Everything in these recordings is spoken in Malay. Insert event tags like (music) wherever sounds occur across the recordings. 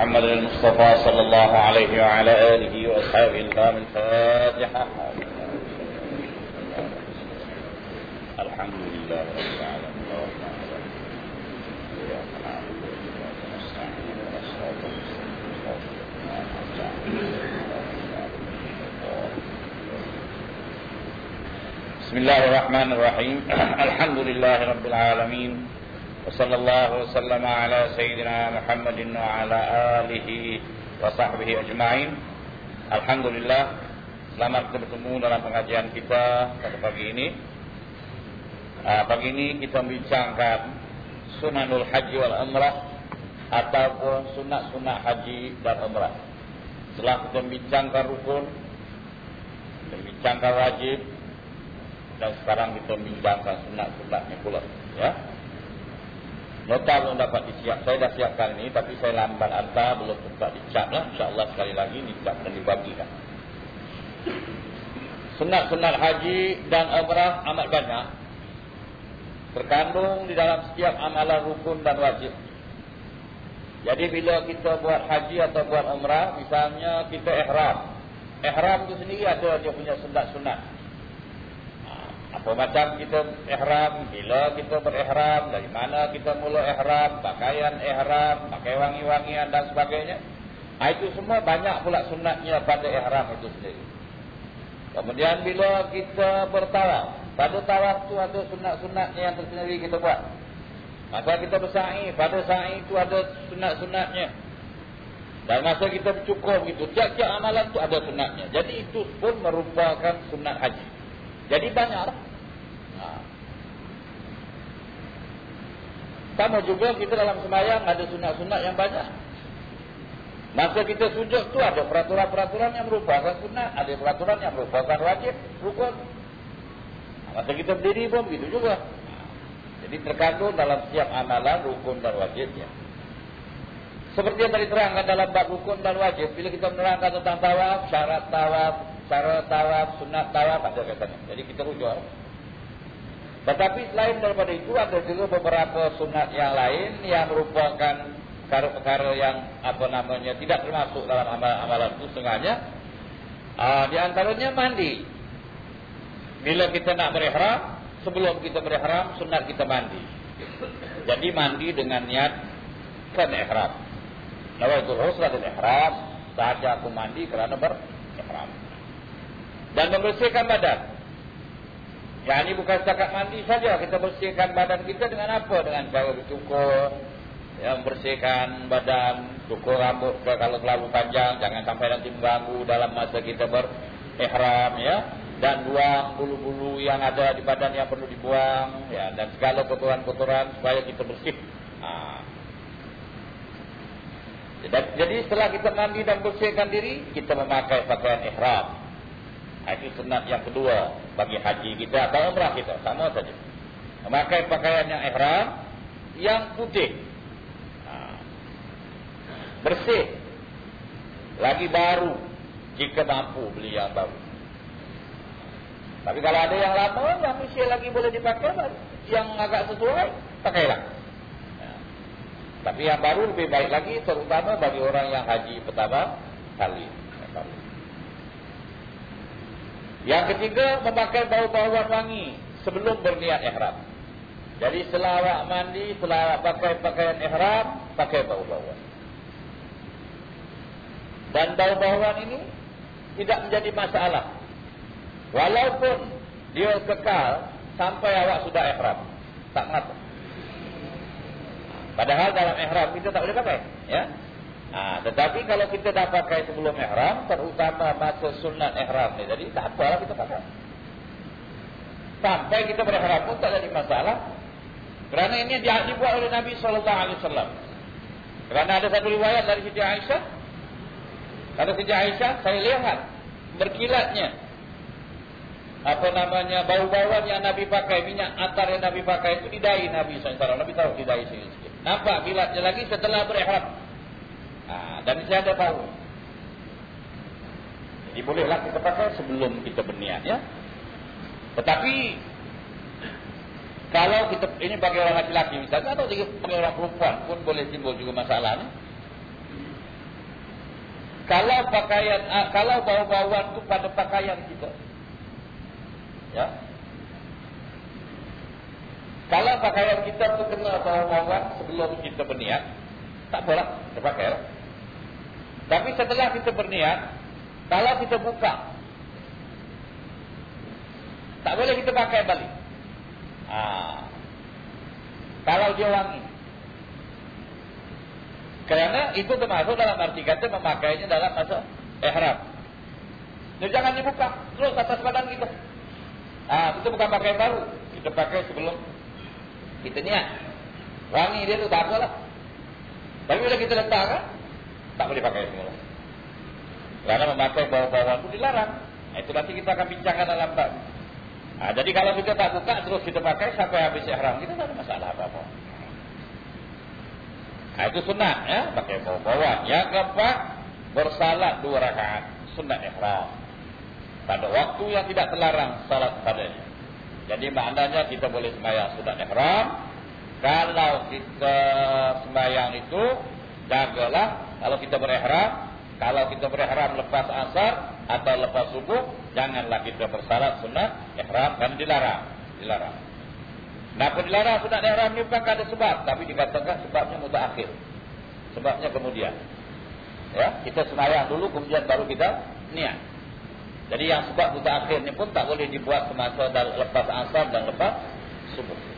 محمد المصطفى صلى الله عليه وعلى آله وأصحابه الكرام الفاتحة. الحمد لله رب العالمين. بسم الله الرحمن الرحيم. (clears throat) الحمد لله رب العالمين. وصلى الله وسلم على سيدنا محمد وعلى آله وصحبه أجمعين Alhamdulillah Selamat kita bertemu dalam pengajian kita pada pagi ini uh, Pagi ini kita membincangkan Sunanul Haji wal Umrah Ataupun sunat-sunat haji dan umrah Setelah kita membincangkan rukun Membincangkan wajib Dan sekarang kita membincangkan sunat-sunatnya pula Ya Nota belum dapat disiap. Saya dah siapkan ini, tapi saya lambat hantar, belum sempat dicap lah. InsyaAllah sekali lagi dicap dan dibagikan. Sunat-sunat haji dan umrah amat banyak. Terkandung di dalam setiap amalan rukun dan wajib. Jadi bila kita buat haji atau buat umrah, misalnya kita ihram. Ihram itu sendiri ada dia punya sunat-sunat. Apa macam kita ihram, bila kita berihram, dari mana kita mula ihram, pakaian ihram, pakai wangi-wangian dan sebagainya. Ha, itu semua banyak pula sunatnya pada ihram itu sendiri. Kemudian bila kita bertawaf, pada tawaf itu ada sunat-sunatnya yang tersendiri kita buat. Masa kita bersa'i, pada sa'i itu ada sunat-sunatnya. Dan masa kita bercukur gitu, tiap-tiap amalan itu ada sunatnya. Jadi itu pun merupakan sunat haji. Jadi banyaklah. Ha. Sama juga kita dalam sembahyang ada sunat-sunat yang banyak. Masa kita sujud tu ada peraturan-peraturan yang merupakan sunat, ada peraturan yang merupakan wajib, rukun. Masa kita berdiri pun begitu juga. Jadi terkandung dalam setiap amalan rukun dan wajibnya. Seperti yang tadi terangkan dalam bab rukun dan wajib, bila kita menerangkan tentang tawaf, syarat tawaf, cara tawaf, sunat tawaf ada katanya. Jadi kita rujuk. Tetapi selain daripada itu ada juga beberapa sunat yang lain yang merupakan perkara-perkara yang apa namanya tidak termasuk dalam amalan-amalan itu setengahnya. Uh, di antaranya mandi. Bila kita nak berihram, sebelum kita berihram, sunat kita mandi. Jadi mandi dengan niat kan ihram. Nawaitul husra dan ihram, sahaja aku mandi kerana berihram dan membersihkan badan. Ya ini bukan setakat mandi saja kita bersihkan badan kita dengan apa? Dengan cara bercukur, ya, membersihkan badan, cukur rambut ke kalau terlalu panjang, jangan sampai nanti mengganggu dalam masa kita berihram ya. Dan buang bulu-bulu yang ada di badan yang perlu dibuang ya dan segala kotoran-kotoran supaya kita bersih. Ha. Jadi setelah kita mandi dan bersihkan diri, kita memakai pakaian ihram. Itu sunat yang kedua bagi haji kita atau umrah kita. Sama saja. Memakai pakaian yang ihram yang putih. Ha. Bersih. Lagi baru jika mampu beli yang baru. Tapi kalau ada yang lama, yang masih lagi boleh dipakai, yang agak sesuai, pakailah. Ha. Tapi yang baru lebih baik lagi, terutama bagi orang yang haji pertama kali. Yang ketiga, memakai bau-bauan wangi sebelum berniat ihram. Jadi setelah awak mandi, setelah awak pakai pakaian ihram, pakai bau-bauan. Dan bau-bauan ini tidak menjadi masalah. Walaupun dia kekal sampai awak sudah ihram. Tak mengapa. Padahal dalam ihram kita tak boleh pakai. Ya? Ha, tetapi kalau kita dah pakai sebelum ihram, terutama masa sunat ihram ni, jadi tak apalah kita pakai. Sampai kita berihram pun tak ada masalah. Kerana ini dibuat oleh Nabi SAW. Kerana ada satu riwayat dari Siti Aisyah. Kata Siti Aisyah, saya lihat berkilatnya. Apa namanya, bau-bauan yang Nabi pakai, minyak atar yang Nabi pakai itu didai Nabi SAW. Nabi tahu didai sikit-sikit. Nampak kilatnya lagi setelah berihram. Ha, dan saya ada tahu. Jadi bolehlah kita pakai sebelum kita berniat ya. Tetapi kalau kita ini bagi orang laki-laki misalnya atau bagi orang perempuan pun boleh timbul juga masalah ni. kalau pakaian uh, kalau bau-bauan itu pada pakaian kita. Ya. Kalau pakaian kita tu kena bau-bauan sebelum kita berniat, tak boleh kita pakai. Tapi setelah kita berniat, kalau kita buka, tak boleh kita pakai balik. Ah. Kalau dia wangi. Kerana itu termasuk dalam arti kata memakainya dalam masa ihram. Dia jangan dibuka terus atas badan kita. Ah, itu bukan pakai baru. Kita pakai sebelum kita niat. Wangi dia tu tak apalah. Tapi bila kita letakkan, tak boleh pakai semula. Kerana memakai bau-bauan itu dilarang. Itu nanti kita akan bincangkan dalam bab. Ah, jadi kalau kita tak buka terus kita pakai sampai habis ihram, kita tak ada masalah apa-apa. Nah, itu sunat ya, pakai bawa-bawa. Yang keempat, bersalat dua rakaat sunat ihram. Pada waktu yang tidak terlarang salat padanya. Jadi maknanya kita boleh sembahyang sunat ihram. Kalau kita sembahyang itu jagalah kalau kita berihram, kalau kita berihram lepas asar atau lepas subuh, janganlah kita bersalat sunat ihram kan dilarang. Dilarang. Kenapa dilarang sunat ihram ni bukan ada sebab, tapi dikatakan sebabnya mutaakhir. Sebabnya kemudian. Ya, kita sembahyang dulu kemudian baru kita niat. Jadi yang sebab mutaakhir ni pun tak boleh dibuat semasa lepas asar dan lepas subuh.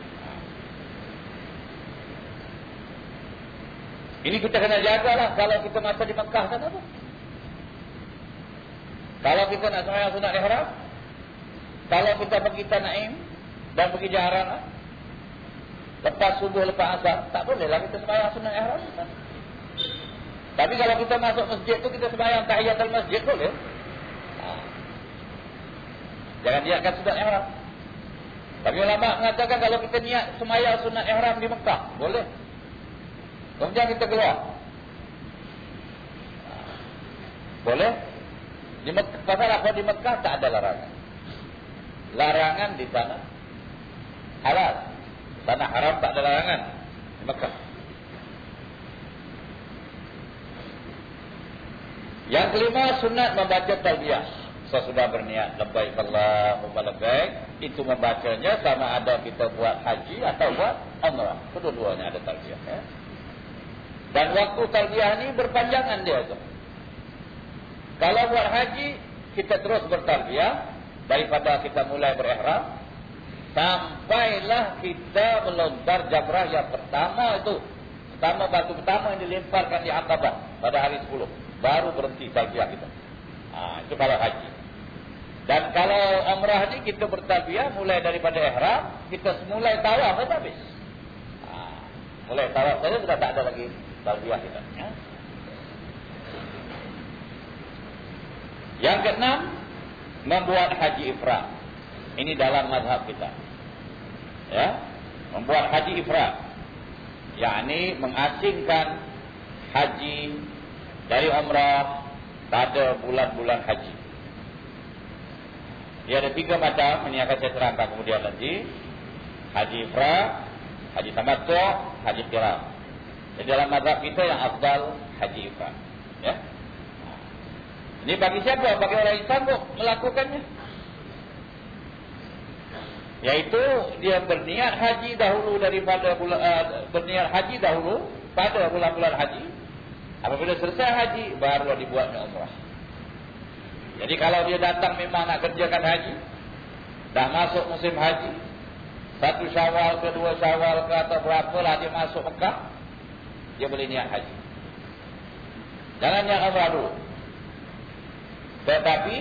Ini kita kena jagalah kalau kita masa di Mekah sana tu. Kalau kita nak sembahyang sunat ihram, kalau kita pergi Tanaim dan pergi Jaharana, Lepas subuh, lepas asar. Tak boleh lah kita sembahyang sunat ihram. Tapi kalau kita masuk masjid tu kita sembahyang al masjid boleh. Ha. Jangan niatkan sunat ihram. Tapi ulama mengatakan kalau kita niat sembahyang sunat ihram di Mekah, boleh. Kemudian kita keluar. Boleh. Di Mekah, pasal apa di Mekah tak ada larangan. Larangan di sana halal. Tanah haram tak ada larangan di Mekah. Yang kelima sunat membaca talbiyah. Sesudah berniat labbaik Allahumma labbaik, itu membacanya sama ada kita buat haji atau buat umrah. Kedua-duanya ada talbiyah ya. Dan waktu talbiyah ini berpanjangan dia tu. Kalau buat haji kita terus bertalbiyah daripada kita mulai berihram Sampailah kita melontar jamrah yang pertama itu. Pertama batu pertama yang dilemparkan di Aqabah pada hari 10. Baru berhenti talbiah kita. Ha, itu kalau haji. Dan kalau umrah ni kita bertalbiah mulai daripada ihram, kita semulai tawaf saja habis. Ha, mulai tawaf saja sudah tak ada lagi talbiah kita. Ya. Yang keenam, membuat haji ifrat. Ini dalam mazhab kita ya membuat haji ifrat yakni mengasingkan haji dari umrah pada bulan-bulan haji dia ada tiga macam ini akan saya terangkan kemudian nanti haji ifrat haji tamattu haji qiran jadi dalam mazhab kita yang afdal haji ifrat ya ini bagi siapa bagi orang yang sanggup melakukannya Yaitu dia berniat haji dahulu daripada bulan, uh, berniat haji dahulu pada bulan-bulan haji. Apabila selesai haji, barulah dibuatnya umrah. Jadi kalau dia datang memang nak kerjakan haji, dah masuk musim haji, satu syawal, kedua syawal, ke atau berapa lah dia masuk Mekah, dia boleh niat haji. Jangan niat umrah dulu. Tetapi,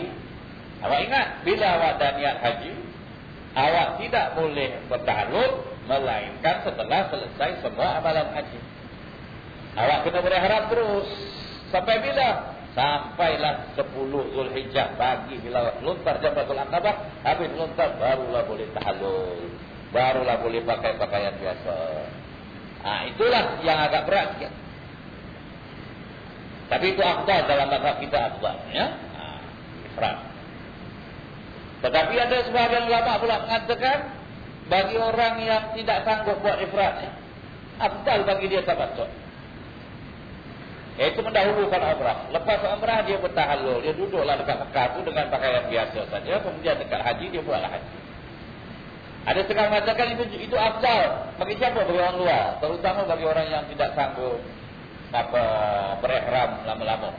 awak ingat, bila awak dah niat haji, awak tidak boleh bertahlul melainkan setelah selesai semua amalan haji. Awak kena berharap terus sampai bila? Sampailah 10 Zulhijjah pagi bila lontar Jamratul Aqabah, habis lontar barulah boleh tahlul. Barulah boleh pakai pakaian biasa. Ah itulah yang agak berat sikit. Tapi itu afdal dalam mazhab kita afdal ya. Ah, ifrat. Tetapi ada sebahagian ulama pula mengatakan bagi orang yang tidak sanggup buat ifrat, afdal bagi dia tabattu. Iaitu mendahulukan umrah. Lepas umrah dia bertahalul. Dia duduklah dekat Mekah tu dengan pakaian biasa saja. Kemudian dekat haji dia buatlah haji. Ada setengah mengatakan itu itu afdal. Bagi siapa? Bagi orang luar. Terutama bagi orang yang tidak sanggup apa berihram lama-lama.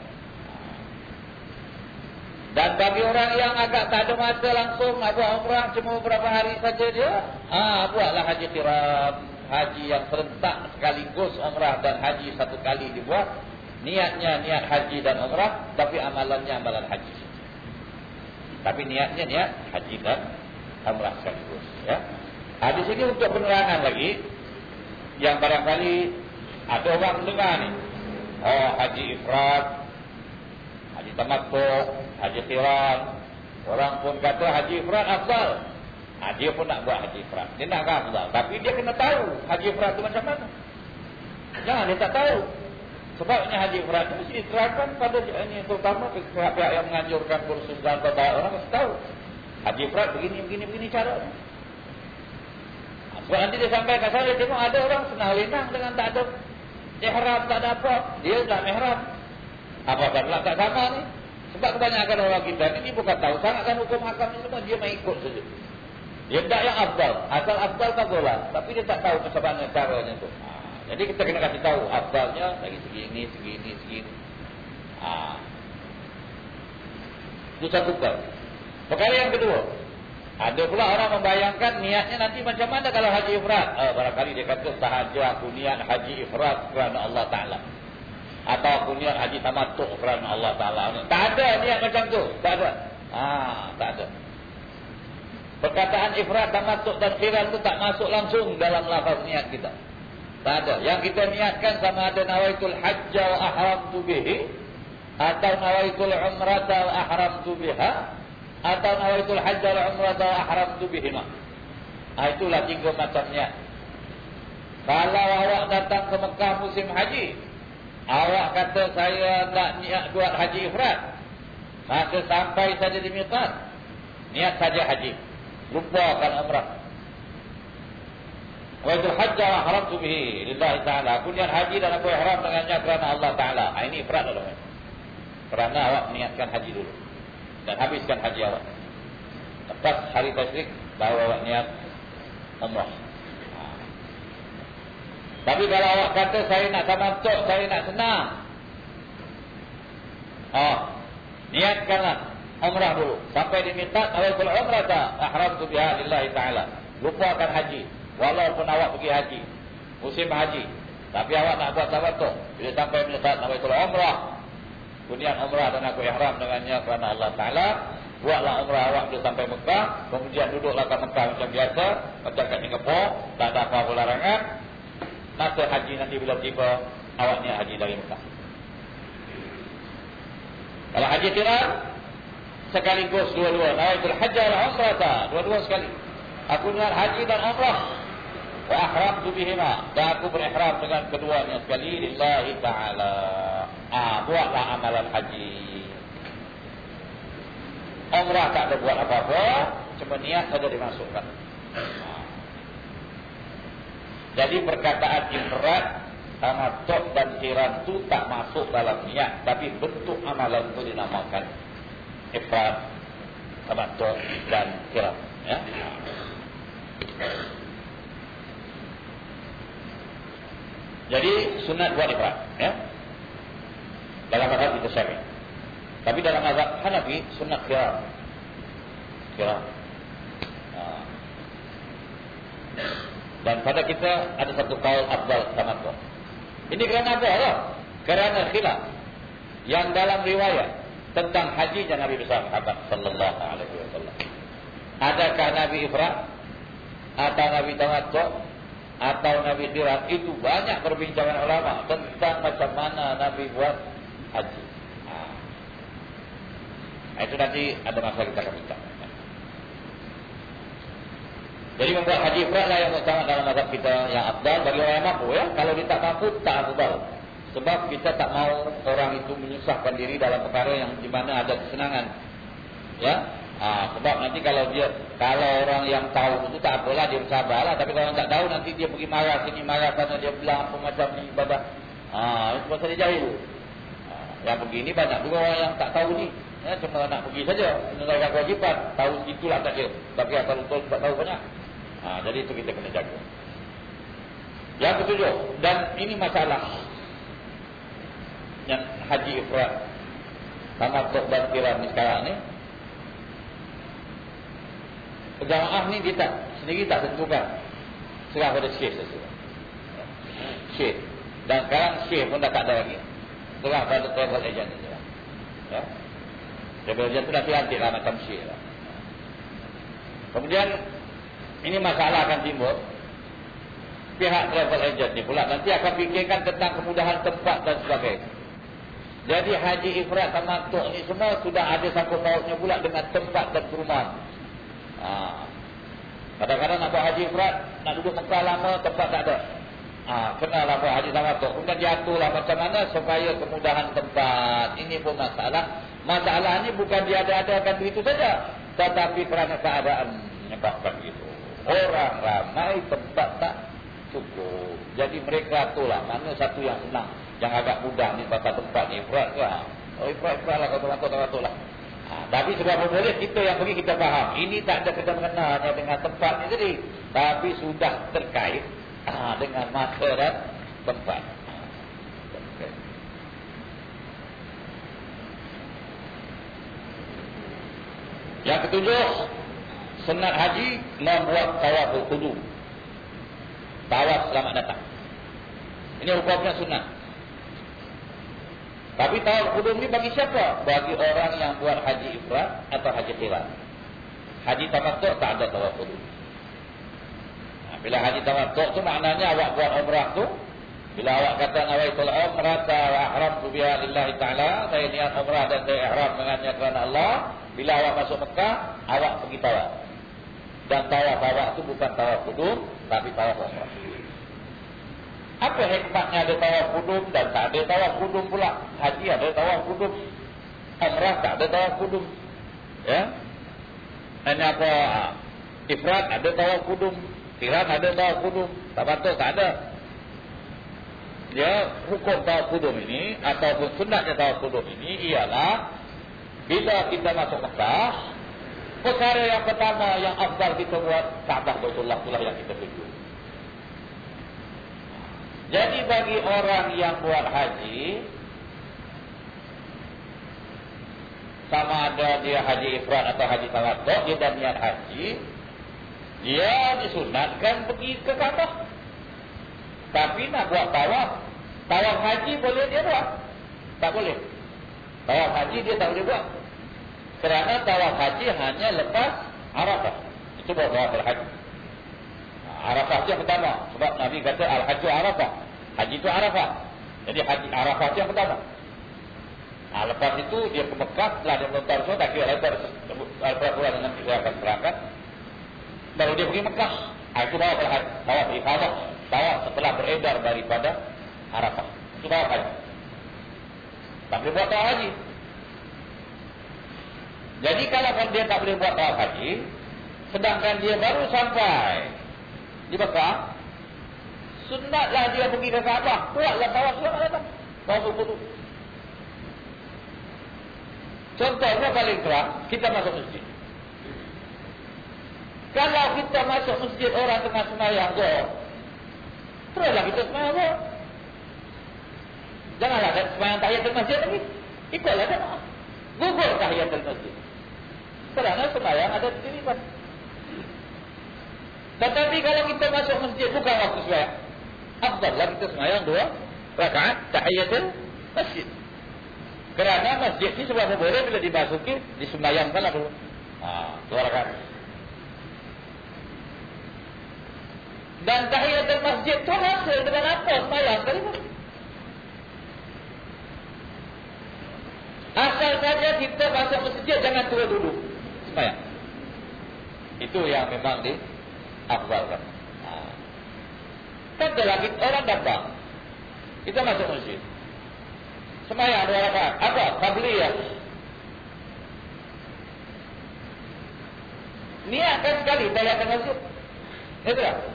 Dan bagi orang yang agak tak ada masa langsung nak buat umrah cuma beberapa hari saja dia, ah buatlah haji kiram, haji yang serentak sekaligus umrah dan haji satu kali dibuat. Niatnya niat haji dan umrah, tapi amalannya amalan haji. Tapi niatnya niat haji dan umrah sekaligus. Ya. Nah, di sini untuk penerangan lagi, yang barangkali ada orang dengar ni, oh haji ifrat, haji tamattu, haji qiran. Orang pun kata haji ifrat afdal. Ha, dia pun nak buat haji ifrat. Dia nak afdal. Tapi dia kena tahu haji ifrat tu macam mana. Jangan dia tak tahu. Sebab ini haji ifrat itu mesti diterapkan pada ini terutama pihak-pihak yang menganjurkan kursus dan beberapa orang mesti tahu. Haji ifrat begini, begini, begini cara. Sebab nanti dia sampai ke sana, dia tengok ada orang senang lenang dengan tak ada ihram, tak ada apa. Dia tak ihram. Apa pula tak sama ni? Sebab kebanyakan orang kita ini bukan tahu sangat kan hukum hakam ini semua. Dia mengikut saja. Dia tak yang abdal. Asal abdal tak boleh. Tapi dia tak tahu mana caranya itu. Ha. Jadi kita kena kasih tahu abdalnya dari segi ini, segi ini, segi ini. Ha. Itu satu kali. Perkara yang kedua. Ada pula orang membayangkan niatnya nanti macam mana kalau haji ifrat. Oh, barangkali dia kata sahaja aku niat haji ifrat kerana Allah Ta'ala atau aku niat haji tamatuk kerana Allah Ta'ala. Tak ada niat macam tu. Tak ada. Ha, tak ada. Perkataan ifrat, tamatuk dan firan tu tak masuk langsung dalam lafaz niat kita. Tak ada. Yang kita niatkan sama ada nawaitul hajja wa ahram tu bihi. Atau nawaitul umrata wa ahram tu biha. Atau nawaitul hajja wa umrata wa ahram tu bihima. Ha, itulah tiga macam niat. Kalau awak datang ke Mekah musim haji. Awak kata saya nak niat buat haji ifrat. Maka sampai saja di miqat. Niat saja haji. Lupakan umrah. Wa itu haram tu bihi lillahi ta'ala. Aku niat haji dan aku ihram dengannya kerana Allah Ta'ala. Ha, ini ifrat adalah. Kerana awak niatkan haji dulu. Dan habiskan haji awak. Lepas hari tasrik, baru awak niat umrah. Tapi kalau awak kata saya nak tamattuk, saya nak senang. Oh, niatkanlah umrah dulu. Sampai di miqat awal umrah ta ahramtu biha lillahi taala. Lupakan haji walaupun awak pergi haji. Musim haji. Tapi awak nak buat tamattuk. Bila sampai miqat awal umrah, Kemudian umrah dan aku ihram dengannya kerana Allah Ta'ala Buatlah umrah awak tu sampai Mekah Kemudian duduklah ke Mekah macam biasa Macam kat Singapura Tak ada apa-apa larangan masa haji nanti bila tiba awaknya haji dari Mekah. Kalau haji tirar sekaligus dua-dua. Nawaitul hajj wal umrah dua-dua sekali. Aku niat haji dan umrah. Wa ahram bihima. Dan aku berihram dengan keduanya sekali lillahi taala. Ah, buatlah amalan haji. Umrah tak ada buat apa-apa, cuma niat saja dimasukkan. Jadi perkataan ifrat, tamatuk dan kiran itu tak masuk dalam niat. Tapi bentuk amalan itu dinamakan ifrat, tamatuk dan kiran. Ya? Jadi sunat buat ifrat. Ya? Dalam mazhab kita syari. Tapi dalam mazhab Hanafi sunat kiran. Kiran. Dan pada kita ada satu kaul abdal tamattu. Ini kerana apa? Allah? Kerana khilaf yang dalam riwayat tentang haji dan Nabi besar Muhammad sallallahu alaihi wasallam. Adakah Nabi Ifrat atau Nabi tamattu atau Nabi qiran itu banyak perbincangan ulama tentang macam mana Nabi buat haji. Ha. Itu nanti ada masa kita akan bincang. Jadi membuat haji ifrat lah yang utama dalam mazhab kita yang abdal bagi orang yang mampu ya. Kalau dia tak mampu, tak abdal. Sebab kita tak mau orang itu menyusahkan diri dalam perkara yang di mana ada kesenangan. Ya. Ha, sebab nanti kalau dia kalau orang yang tahu itu tak apalah dia bersabarlah tapi kalau orang tak tahu nanti dia pergi marah sini marah sana dia bilang apa macam ni ibadah. Ha, itu pasal dia jahil. Yang begini banyak juga orang yang tak tahu ni. Ya, cuma nak pergi saja. Menunaikan kewajipan. Tahu itulah tak dia. Tapi asal betul tak tahu banyak. Ha, jadi itu kita kena jaga. Yang ketujuh. Dan ini masalah. Yang haji ifrat. Sama tok dan kiram ni sekarang ni. Jamaah ni dia tak. Sendiri tak tentukan. Serah pada syekh sesuatu. Syekh. Dan sekarang syekh pun dah tak ada lagi. Serah pada travel agent saja. Ya. Travel agent tu dah tiantik lah macam syekh lah. Kemudian ini masalah akan timbul. Pihak travel agent ni pula nanti akan fikirkan tentang kemudahan tempat dan sebagainya. Jadi haji ifrat sama tok ni semua sudah ada sangkut pautnya pula dengan tempat dan perumahan. Ha. Kadang-kadang nak buat haji ifrat, nak duduk Mekah lama, tempat tak ada. Ha, kenalah buat haji sama tok. Kemudian diaturlah macam mana supaya kemudahan tempat. Ini pun masalah. Masalah ni bukan dia ada-adakan begitu saja. Tetapi kerana keadaan menyebabkan itu. Orang ramai tempat tak cukup. Jadi mereka itulah mana satu yang senang. Yang agak mudah ni pasal tempat ni. Ifrat lah. Oh ifrat-ifrat lah kalau teratur-teratur lah. Ha, tapi sebab boleh kita yang pergi kita faham. Ini tak ada kena-mengenanya dengan tempat ni jadi. Tapi sudah terkait ha, dengan masa dan tempat. Yang ketujuh, sunat haji membuat tawaf qudum. Tawaf selamat datang. Ini hukumnya sunat. Tapi tawaf qudum ni bagi siapa? Bagi orang yang buat haji ifrat atau haji qiran. Haji tamattu tak ada tawaf qudum. Bila haji tamattu tu maknanya awak buat umrah tu bila awak kata nawaitul umrah wa ahramtu biha lillahi taala, saya niat umrah dan saya ihram dengannya kerana Allah, bila awak masuk Mekah, awak pergi tawaf. Dan tawaf awak itu bukan tawaf kudum, tapi tawaf umrah. Apa hikmahnya ada tawaf kudum dan tak ada tawaf kudum pula? Haji ada tawaf kudum. Umrah tak ada tawaf kudum. Ya? Ini apa? Ifrat ada tawaf kudum. Tiran ada tawaf kudum. Tak patut, tak ada. Ya, hukum tawaf kudum ini, ataupun sunatnya tawaf kudum ini ialah bila kita masuk Mekah, perkara yang pertama yang afdal kita buat Kaabah Baitullah itulah yang kita tuju. Jadi bagi orang yang buat haji sama ada dia haji ifrat atau haji tamattu dia dah niat haji dia disunatkan pergi ke Kaabah. Tapi nak buat tawaf, tawaf haji boleh dia buat? Tak boleh. Tawaf haji dia tak boleh buat. Kerana tawaf haji hanya lepas Arafah. Itu buat tawaf haji. Arafah itu yang pertama. Sebab Nabi kata Al-Hajju Arafah. Haji itu Arafah. Jadi haji Arafah itu yang pertama. Nah, lepas itu dia ke Mekah. Setelah dia melontar semua. Tak kira lepas. Al-Fatihah dengan kita akan berangkat. Baru dia pergi Mekah. Nah, itu tawaf haji. Tawaf ifadah. Tawaf setelah beredar daripada Arafah. Itu tawaf haji. Tak boleh buat tawaf haji. Jadi kalau dia tak boleh buat tawaf haji, sedangkan dia baru sampai di Mekah, sunatlah dia pergi ke Kaabah, buatlah tawaf selamat datang. Tawaf wudu. Contohnya paling terang, kita masuk masjid. Kalau kita masuk masjid orang tengah semayang Zohor Teruslah kita semayang Zohor Janganlah semayang tahiyatul masjid lagi Ikutlah jemaah Gugur tahiyatul masjid kerana sembahyang ada di sini. Tetapi kalau kita masuk masjid bukan waktu sembahyang. Afdallah kita sembahyang dua rakaat tahiyatul masjid. Kerana masjid ini sebab boleh bila dimasuki disembahyangkanlah dulu. Ha, dua rakaat. Dan tahiyatul masjid itu hasil dengan apa sembahyang kali ini? Asal saja kita masuk masjid jangan turun duduk sembahyang. Itu yang memang di afdalkan. Ha. Katalah kita orang datang. Kita masuk masjid. Sembahyang dua rakaat. Apa? Qabliyah. Niatkan sekali tahiyatul masjid. Itu tak?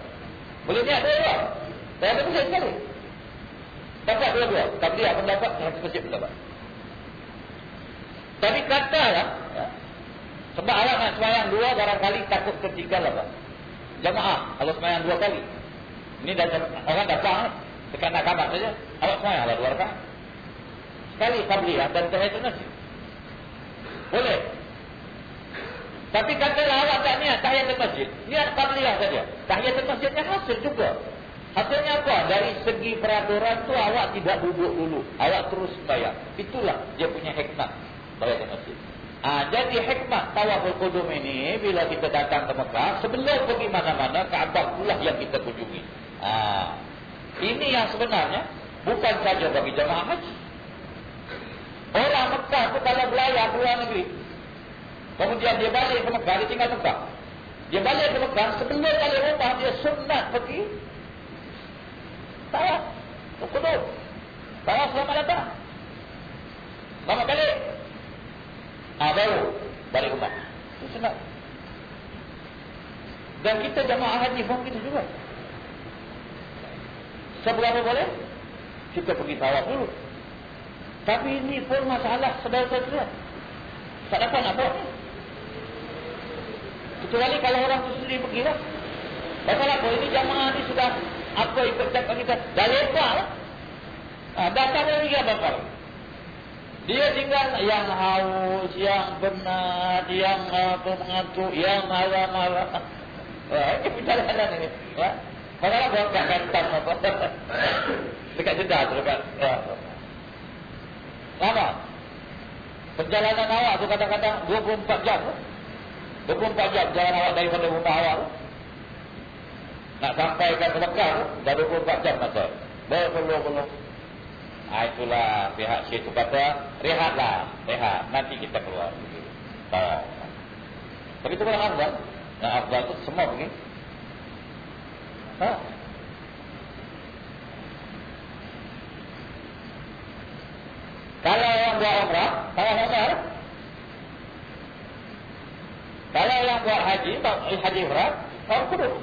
Boleh niat dua-dua. Tahiyatul masjid sekali. Dapat dua-dua. Qabliyah pun dapat, tahiyatul masjid pun dapat. Tapi katalah, ya, sebab awak nak semayang dua, barangkali takut ketinggal apa? Jamaah, kalau semayang dua kali. Ini dah, orang datang, tekan nak kamar saja. Awak semayang lah dua rakaat. Sekali qabliyah dan tahiyatul masjid. Boleh. Tapi katalah awak tak niat tahiyatul masjid. Niat qabliyah saja. Tahiyatul masjidnya hasil juga. Hasilnya apa? Dari segi peraturan tu awak tidak duduk dulu. Awak terus bayar. Itulah dia punya hikmah. Bayar ke masjid. Ha, jadi hikmah tawaful kudum ini bila kita datang ke Mekah sebelum pergi mana-mana Kaabah pula yang kita kunjungi. Ha, ini yang sebenarnya bukan saja bagi jemaah haji. Orang Mekah tu kalau belayar ke luar negeri kemudian dia balik ke Mekah, dia tinggal Mekah. Dia balik ke Mekah sebelum balik rumah dia sunat pergi Tawaf. Kudus. Tawaf selamat datang. Selamat balik. Ah, baru balik rumah. Itu senang. Dan kita jamaah haji pun kita juga. Seberapa boleh? Kita pergi tawaf dulu. Tapi ini pun masalah saudara-saudara. Tak dapat nak buat. Kecuali kalau orang tu sendiri pergi lah. Pasal apa? Ini jamaah ni sudah apa ikut cakap kita? Dah lepas lah. Ha, datang dari dia bakal. Dia tinggal yang haus, yang benar, yang apa mengantuk, yang marah-marah. Wah, (laughs) ini perjalanan ini. Ya. Kalau buat kat kantan apa. (laughs) dekat jeddah tu dekat. Lama. Perjalanan awak tu kadang-kadang 24 jam. 24 jam jalan awak daripada rumah awak tu. Nak sampaikan ke Mekah dah 24 jam masa. Belum-belum. Ah itulah pihak situ kata, rehatlah, rehat. Nanti kita keluar. Tak. Tapi itu orang Afdal. Yang Afdal itu semua pergi. Ha? Kalau yang buat umrah, umrah. Kalau buat haji, haji umrah, orang kudus.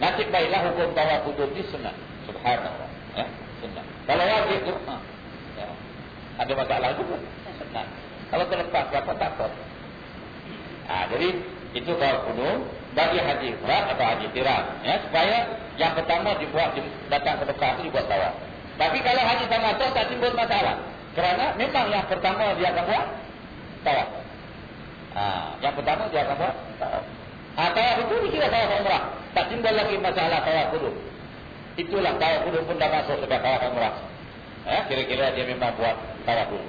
Nasib baiklah hukum tawaf kudus di sunnah. Subhanallah. Ya, sunnah. Kalau wajib itu, ha, ya, ada masalah juga. Sunnah. Kalau terlepas, berapa takut. Ha, jadi, itu tawaf kudus bagi haji berat atau haji tiram. Ya, supaya yang pertama dibuat, datang ke Mekah itu dibuat tawaf. Tapi kalau haji sama itu tak timbul masalah. Kerana memang yang pertama dia akan buat tawaf. Ha, yang pertama dia buat tawaf. Ha, tawaf itu kira tawaf umrah. Tak timbul lagi masalah tawaf kudu. Itulah tawaf kudu pun dah masuk sebagai tawaf umrah. Eh, kira-kira dia memang buat tawaf kudu.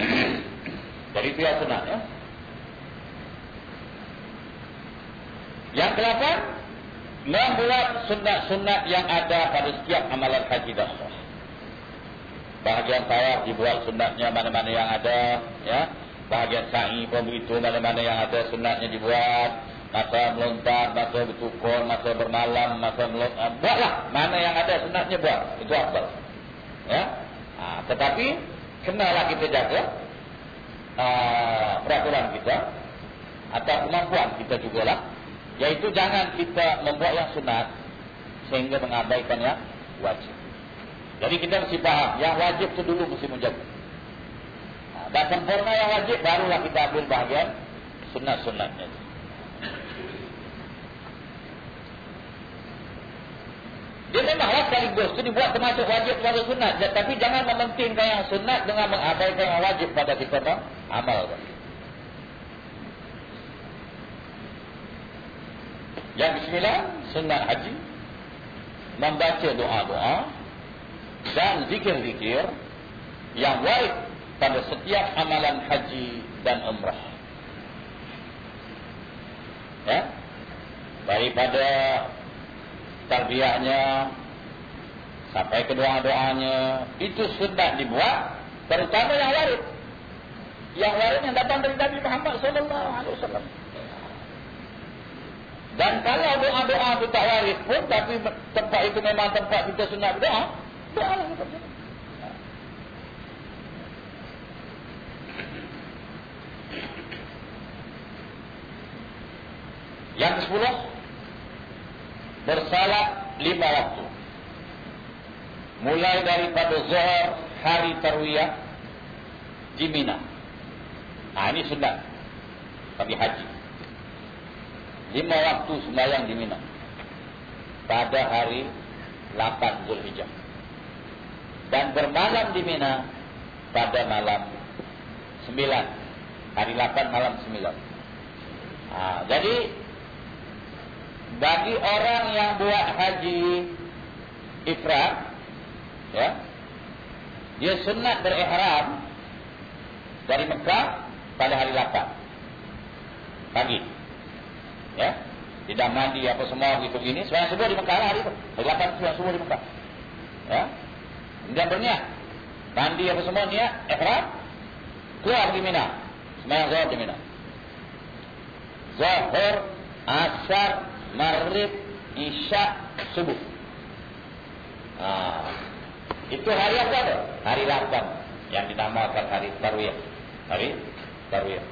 (coughs) Jadi itu yang senang ya. Yang kelapa, membuat sunat-sunat yang ada pada setiap amalan haji dan. Bahagian tawaf dibuat sunatnya mana-mana yang ada, ya. Bahagian sa'i pun begitu mana-mana yang ada sunatnya dibuat. Masa melontar, masa bertukar, masa bermalam, masa melontar buatlah, mana yang ada sunatnya buat. Itu apa? Ya. Ha, tetapi kenalah kita jaga uh, peraturan kita atau kemampuan kita juga lah iaitu jangan kita membuat yang sunat sehingga mengabaikan yang wajib jadi kita mesti faham yang wajib itu dulu mesti menjaga dan sempurna yang wajib barulah kita ambil bahagian sunat-sunatnya. Dia memanglah sekaligus itu dibuat termasuk wajib pada sunat. Tapi jangan mementingkan yang sunat dengan mengabaikan yang wajib pada kita amal. Yang bismillah, sunat haji. Membaca doa-doa. Dan zikir-zikir. Yang wajib pada setiap amalan haji dan umrah. Ya. Daripada tarbiyahnya sampai ke doa-doanya itu sudah dibuat terutama yang warid. Yang warid yang datang dari Nabi Muhammad sallallahu alaihi wasallam. Dan kalau doa-doa itu tak warid pun tapi tempat itu memang tempat kita sunat berdoa, Yang ke sepuluh Bersalat lima waktu mulai daripada zuhur hari tarwiyah di Mina. Nah, ini sunat bagi haji. Lima waktu sembahyang di Mina. Pada hari 8 Zulhijjah. Dan bermalam di Mina pada malam 9. Hari 8 malam 9. Nah, jadi bagi orang yang buat haji ifrat ya dia sunat berihram dari Mekah pada hari 8 pagi. Ya tidak mandi apa semua gitu gini semua subuh di Mekah hari itu hari 8 semua di Mekah. Ya kemudian berniat mandi apa semua niat ihram keluar di Mina semua zuhur di Mina zuhur asar maghrib isya subuh Ah, itu hari apa tu? Hari 8 yang dinamakan hari Tarwiyah. Hari Tarwiyah.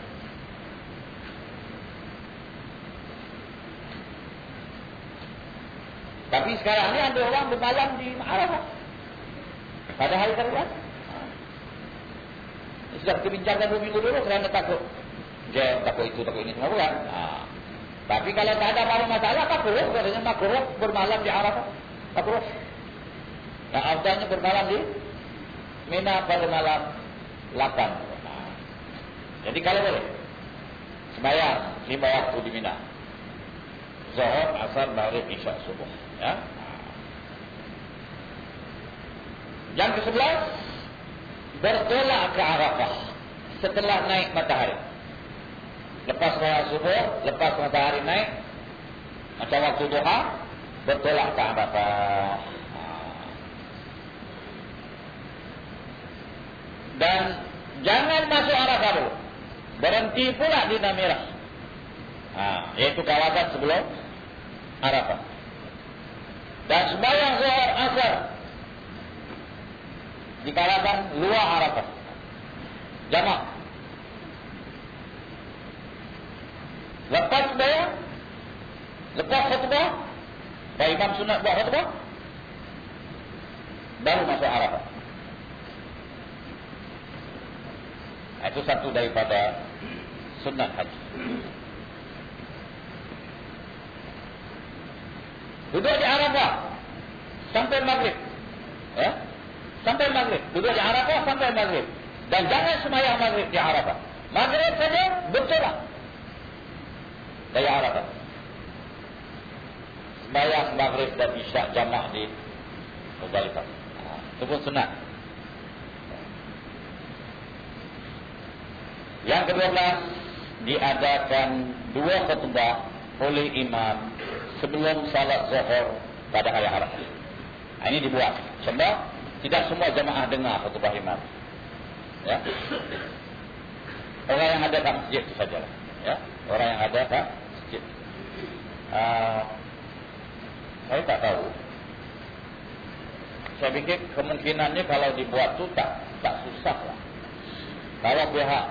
Tapi sekarang ni ada orang bermalam di Arafah. Pada hari Tarwiyah. Sudah kita bincangkan dua minggu dulu kerana takut. Dia takut itu, takut ini semua bukan. Ha. Tapi kalau tak ada masalah, apa perlu? Katanya makruh bermalam di Arafah. Makruh. Yang afdalnya bermalam di Mina pada malam 8. Nah. Jadi kalau boleh. Sembayang lima waktu di Mina. Zuhur, Asar, Maghrib, Isya, Subuh. Ya. Yang ke sebelas. Bertolak ke Arafah. Setelah naik matahari. Lepas sholat subuh, lepas matahari naik. Macam waktu duha. Bertolak ke Arafah. Dan jangan masuk Arafah dulu. Berhenti pula di Namirah. Ha, yaitu kawasan sebelum Arafah. Dan sembahyang zuhur asar di kawasan luar Arafah. Jamak. Lepas sembahyang, lepas khutbah, Pak Imam Sunat buat khutbah, baru masuk Arafah. Itu satu daripada sunat haji. Duduk di Arafah sampai maghrib. Ya? Sampai maghrib. Duduk di Arafah sampai maghrib. Dan jangan semayang maghrib di Arafah. Maghrib saja betul lah. Dari Arafah. Semayang maghrib dan isyak jamak di Muzdalifah. Itu pun sunat. Yang kedua belas diadakan dua khutbah oleh imam sebelum salat zuhur pada hari Arafah. Ini dibuat. Sebab tidak semua jemaah dengar khutbah imam. Ya. Orang yang ada kat masjid itu sajalah. Ya. Orang yang ada kat masjid. Uh, saya tak tahu. Saya fikir kemungkinannya kalau dibuat tu tak tak susah lah. Kalau pihak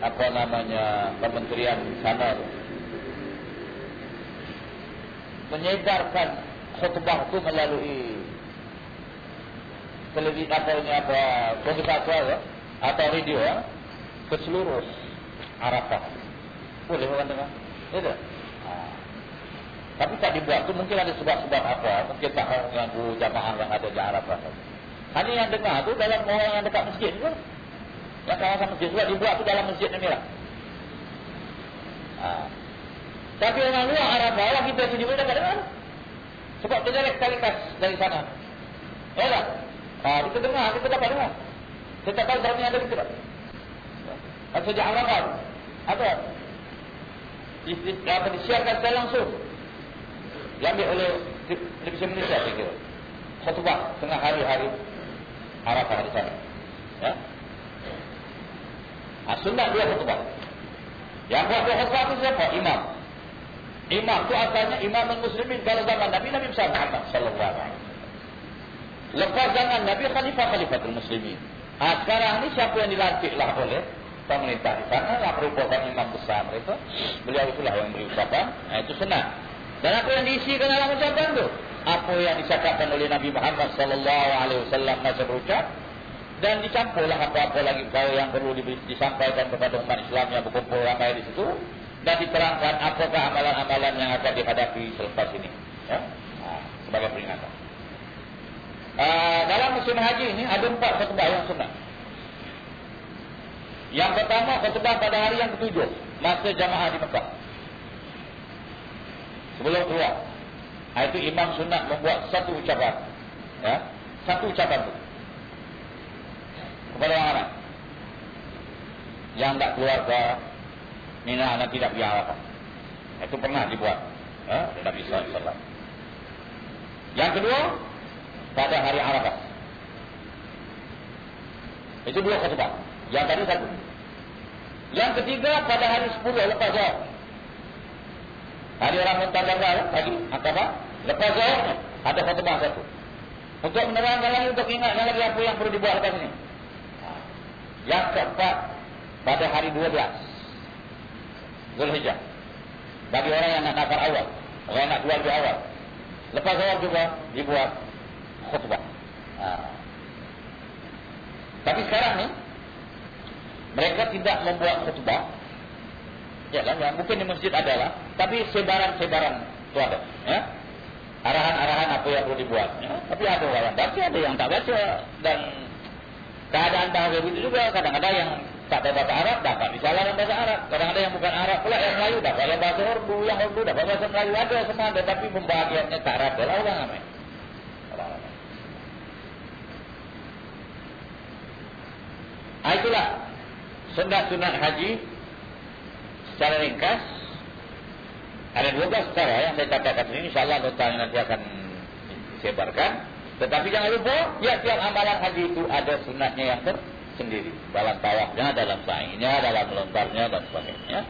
apa namanya kementerian sana menyebarkan khutbah itu melalui televisi apa ini apa komunikasi ya, atau radio ya, ke seluruh Arafah boleh dengar tidak ha. tapi tak dibuat tu mungkin ada sebab-sebab apa mungkin tak mengganggu jamaah yang ada di Arafah hanya yang dengar tu dalam orang yang dekat masjid tu yang kawasan masjid sebab dibuat tu dalam masjid ni lah. Ha. Tapi orang luar Arafah, orang kita dapat dengar. Sebab terjelek kualitas dari sana. Ya tak? Ha, kita dengar, kita dapat dengar. Kita tak tahu berapa ada kita tak? Ha. Sejak Arafah Apa? Di, di, apa disiarkan secara langsung. Diambil oleh televisi Malaysia, saya kira. Khutbah tengah hari-hari Arafah di sana. Ya? Ha, sunat dua khutbah. Yang buat dua khutbah itu siapa? Imam. Imam itu asalnya imam muslimin kalau zaman Nabi Nabi Muhammad sallallahu alaihi wasallam. Lepas zaman Nabi khalifah khalifatul muslimin. Ha, sekarang ni siapa yang dilantiklah oleh pemerintah di sana yang merupakan imam besar mereka. Beliau itulah yang beri ucapan. Ha, itu senang. Dan apa yang diisikan dalam ucapan itu? Apa yang disatakan oleh Nabi Muhammad sallallahu alaihi wasallam masa berucap dan dicampurlah apa-apa lagi perkara yang perlu disampaikan kepada umat Islam yang berkumpul ramai di situ dan diterangkan apakah amalan-amalan yang akan dihadapi selepas ini ya ha, sebagai peringatan. Uh, dalam musim haji ini ada empat khutbah yang sunnah. Yang pertama khutbah pada hari yang ketujuh masa jamaah di Mekah. Sebelum keluar. Itu imam sunnah membuat satu ucapan. Ya, satu ucapan itu. Kepada orang-orang. Yang tak keluar ke Mina nanti tak pergi Arafah. Itu pernah dibuat. Ya, Nabi SAW. Yang kedua, pada hari Arafah. Itu dua khutbah. Yang tadi satu. Yang ketiga pada hari sepuluh lepas Zuhur. Hari orang muntazar lagi apa? Lepas Zuhur ada khutbah satu. Untuk menerangkan lagi untuk ingatkan lagi apa yang perlu dibuat lepas ini. Yang keempat pada hari dua belas Zulhijjah. Bagi orang yang nak nakar awal, orang yang nak keluar di awal. Lepas Zuhur juga dibuat khutbah. Ha. Tapi sekarang ni mereka tidak membuat khutbah. Ya kan? Ya, mungkin di masjid adalah, tapi sebaran-sebaran itu ada. Ya? Arahan-arahan apa yang perlu dibuat. Ya? Tapi ada orang baca, ada yang tak baca. Dan keadaan bahasa itu juga kadang-kadang yang tak ada bahasa Arab dapat disalah dalam bahasa Arab. Kadang-kadang yang bukan Arab pula yang Melayu dapat yang bahasa Urdu, yang Urdu dapat bahasa Melayu ada semua ada. Tapi pembahagiannya tak rata lah orang ramai. Ah, itulah. Sunat-sunat haji secara ringkas. Ada 12 cara yang saya katakan ini insyaAllah notanya nanti akan disebarkan tetapi jangan lupa ya tiap amalan haji itu ada sunatnya yang tersendiri. Dalam tawafnya, dalam sa'inya, dalam melontarnya dan sebagainya